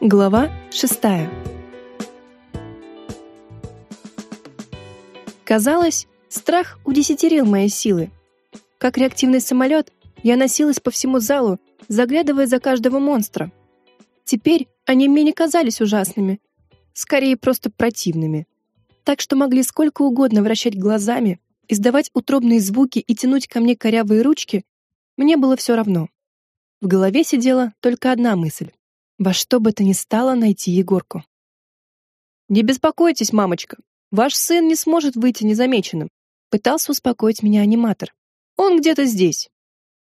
Глава шестая. Казалось, страх удесятерил мои силы. Как реактивный самолет, я носилась по всему залу, заглядывая за каждого монстра. Теперь они мне не казались ужасными, скорее просто противными. Так что могли сколько угодно вращать глазами, издавать утробные звуки и тянуть ко мне корявые ручки, мне было все равно. В голове сидела только одна мысль во что бы то ни стало найти Егорку. Не беспокойтесь, мамочка. Ваш сын не сможет выйти незамеченным, пытался успокоить меня аниматор. Он где-то здесь.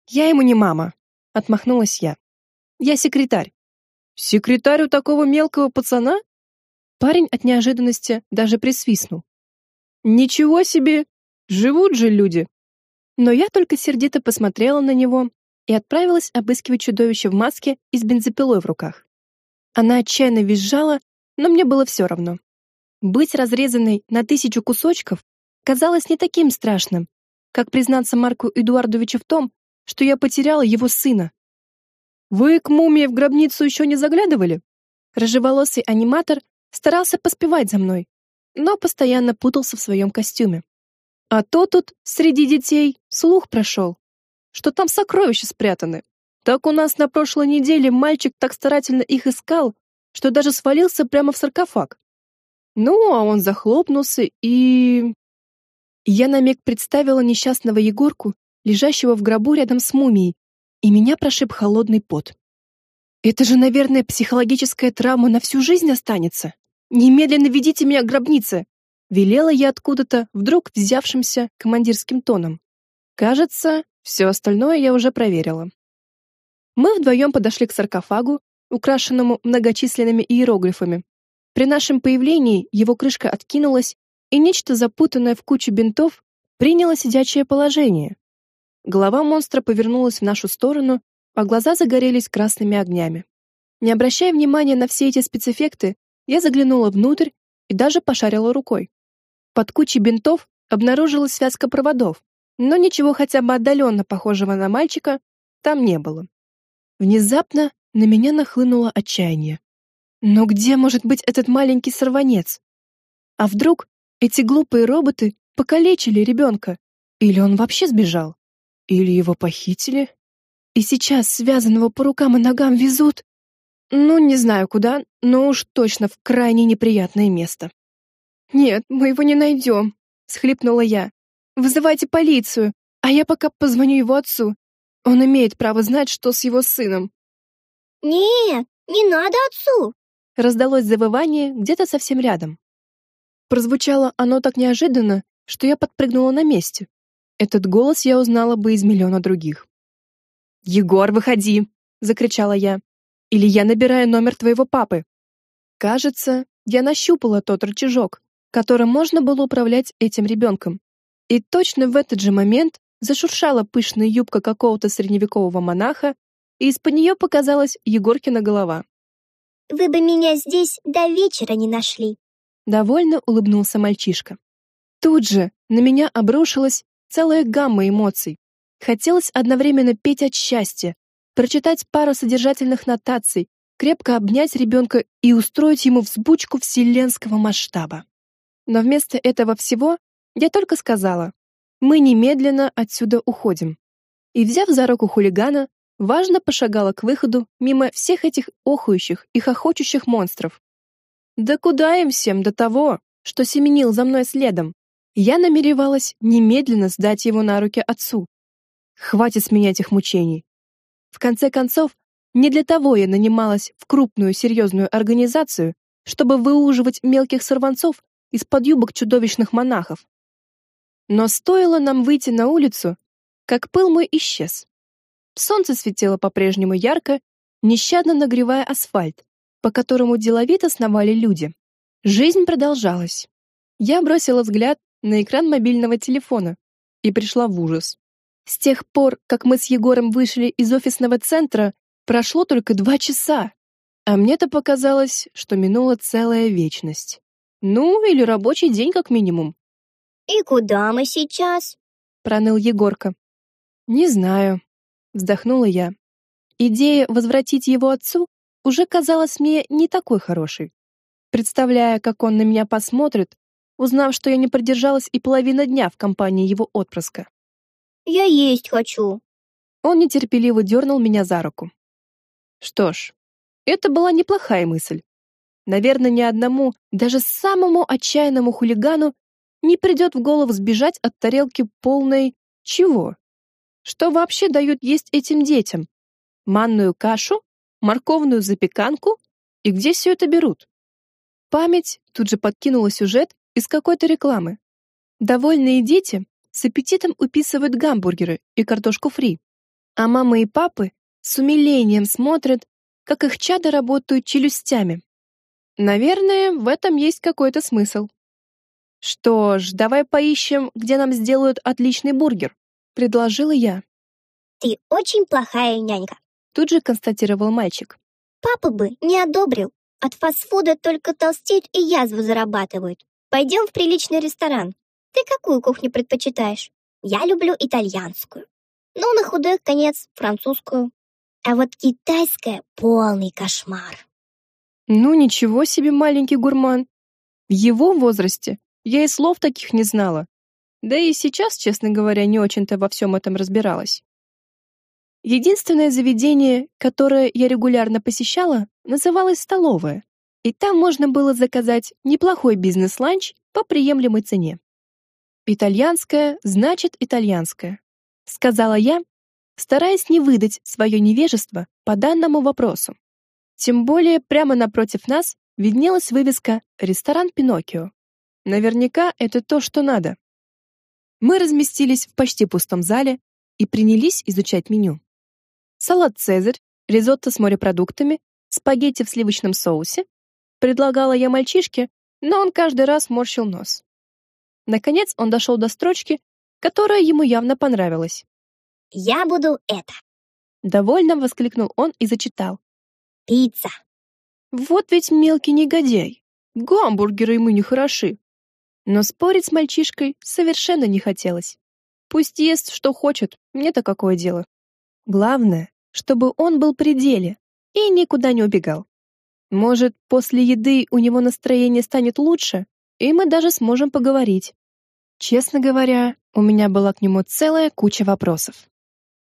Я ему не мама, отмахнулась я. Я секретарь. Секретарь у такого мелкого пацана? Парень от неожиданности даже присвистнул. Ничего себе, живут же люди. Но я только сердито посмотрела на него и отправилась обыскивать чудовище в маске и с бензопилой в руках. Она отчаянно визжала, но мне было все равно. Быть разрезанной на тысячу кусочков казалось не таким страшным, как признаться Марку Эдуардовичу в том, что я потеряла его сына. Вы к мумии в гробницу еще не заглядывали? Рыжеволосый аниматор старался поспевать за мной, но постоянно путался в своем костюме. А то тут среди детей слух прошел, что там сокровища спрятаны. Так у нас на прошлой неделе мальчик так старательно их искал, что даже свалился прямо в саркофаг. Ну, а он захлопнулся и... Я на миг представила несчастного Егорку, лежащего в гробу рядом с мумией, и меня прошиб холодный пот. Это же, наверное, психологическая травма на всю жизнь останется. Немедленно ведите меня к гробнице, велела я откуда-то, вдруг взявшимся командирским тоном. Кажется, все остальное я уже проверила. Мы вдвоем подошли к саркофагу, украшенному многочисленными иероглифами. При нашем появлении его крышка откинулась, и нечто запутанное в куче бинтов приняло сидячее положение. Голова монстра повернулась в нашу сторону, а глаза загорелись красными огнями. Не обращая внимания на все эти спецэффекты, я заглянула внутрь и даже пошарила рукой. Под кучей бинтов обнаружилась связка проводов, но ничего хотя бы отдаленно похожего на мальчика там не было. Внезапно на меня нахлынуло отчаяние. Но где может быть этот маленький сорванец? А вдруг эти глупые роботы покалечили ребенка? Или он вообще сбежал? Или его похитили? И сейчас связанного по рукам и ногам везут? Ну, не знаю куда, но уж точно в крайне неприятное место. «Нет, мы его не найдем», — схлипнула я. Вызывайте полицию, а я пока позвоню его отцу. Он имеет право знать, что с его сыном. Нет, не надо отцу. Раздалось завывание где-то совсем рядом. Прозвучало оно так неожиданно, что я подпрыгнула на месте. Этот голос я узнала бы из миллиона других. Егор, выходи, закричала я. Или я набираю номер твоего папы. Кажется, я нащупала тот рычажок, которым можно было управлять этим ребенком. И точно в этот же момент зашуршала пышная юбка какого-то средневекового монаха, и из-под нее показалась Егоркина голова. Вы бы меня здесь до вечера не нашли. Довольно улыбнулся мальчишка. Тут же на меня обрушилась целая гамма эмоций. Хотелось одновременно петь от счастья, прочитать пару содержательных нотаций, крепко обнять ребенка и устроить ему взбучку вселенского масштаба. Но вместо этого всего я только сказала: "Мы немедленно отсюда уходим". И взяв за руку хулигана, важно пошагала к выходу мимо всех этих охающих и хохочущих монстров. Да куда им всем до того, что семенил за мной следом? Я намеревалась немедленно сдать его на руки отцу. Хватит с меня этих мучений. В конце концов, не для того я нанималась в крупную серьезную организацию, чтобы выуживать мелких сорванцов из-под юбок чудовищных монахов. Но стоило нам выйти на улицу, как пыл мой исчез. Солнце светило по-прежнему ярко, нещадно нагревая асфальт, по которому деловито сновали люди. Жизнь продолжалась. Я бросила взгляд на экран мобильного телефона и пришла в ужас. С тех пор, как мы с Егором вышли из офисного центра, прошло только два часа, а мне-то показалось, что минула целая вечность. Ну, или рабочий день как минимум. «И куда мы сейчас?» — проныл Егорка. «Не знаю», — вздохнула я. Идея возвратить его отцу уже казалась мне не такой хорошей. Представляя, как он на меня посмотрит, узнав, что я не продержалась и половина дня в компании его отпрыска. «Я есть хочу». Он нетерпеливо дернул меня за руку. Что ж, это была неплохая мысль. Наверное, ни одному, даже самому отчаянному хулигану не придет в голову сбежать от тарелки полной чего? Что вообще дают есть этим детям? Манную кашу? Морковную запеканку? И где все это берут? Память тут же подкинула сюжет из какой-то рекламы. Довольные дети с аппетитом уписывают гамбургеры и картошку фри, а мамы и папы с умилением смотрят, как их чада работают челюстями. Наверное, в этом есть какой-то смысл. Что ж, давай поищем, где нам сделают отличный бургер, предложила я. Ты очень плохая нянька, тут же констатировал мальчик. Папа бы не одобрил. От фастфуда только толстеют и язвы зарабатывают. Пойдем в приличный ресторан. Ты какую кухню предпочитаешь? Я люблю итальянскую. Ну, на худой конец французскую. А вот китайская — полный кошмар. Ну, ничего себе, маленький гурман. В его возрасте я и слов таких не знала. Да и сейчас, честно говоря, не очень-то во всем этом разбиралась. Единственное заведение, которое я регулярно посещала, называлось «Столовая», и там можно было заказать неплохой бизнес-ланч по приемлемой цене. «Итальянское значит итальянское», — сказала я, стараясь не выдать свое невежество по данному вопросу. Тем более прямо напротив нас виднелась вывеска «Ресторан Пиноккио». Наверняка это то, что надо. Мы разместились в почти пустом зале и принялись изучать меню. Салат «Цезарь», ризотто с морепродуктами, спагетти в сливочном соусе. Предлагала я мальчишке, но он каждый раз морщил нос. Наконец он дошел до строчки, которая ему явно понравилась. «Я буду это!» Довольно воскликнул он и зачитал. Пицца. Вот ведь мелкий негодяй. Гамбургеры ему не хороши. Но спорить с мальчишкой совершенно не хотелось. Пусть ест, что хочет, мне-то какое дело. Главное, чтобы он был при деле и никуда не убегал. Может, после еды у него настроение станет лучше, и мы даже сможем поговорить. Честно говоря, у меня была к нему целая куча вопросов.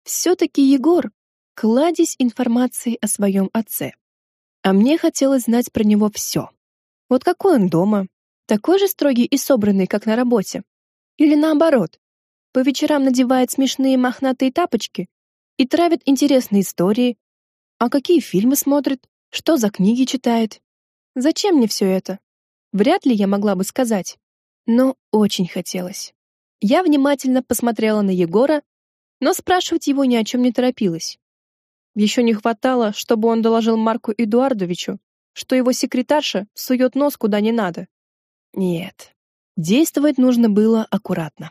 Все-таки Егор кладезь информации о своем отце. А мне хотелось знать про него все. Вот какой он дома, такой же строгий и собранный, как на работе. Или наоборот, по вечерам надевает смешные мохнатые тапочки и травит интересные истории. А какие фильмы смотрит, что за книги читает. Зачем мне все это? Вряд ли я могла бы сказать. Но очень хотелось. Я внимательно посмотрела на Егора, но спрашивать его ни о чем не торопилась. Еще не хватало, чтобы он доложил Марку Эдуардовичу, что его секретарша сует нос куда не надо. Нет, действовать нужно было аккуратно.